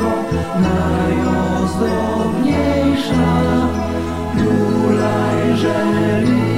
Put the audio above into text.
różko najozdobniejsza. Lulaj, żeliko.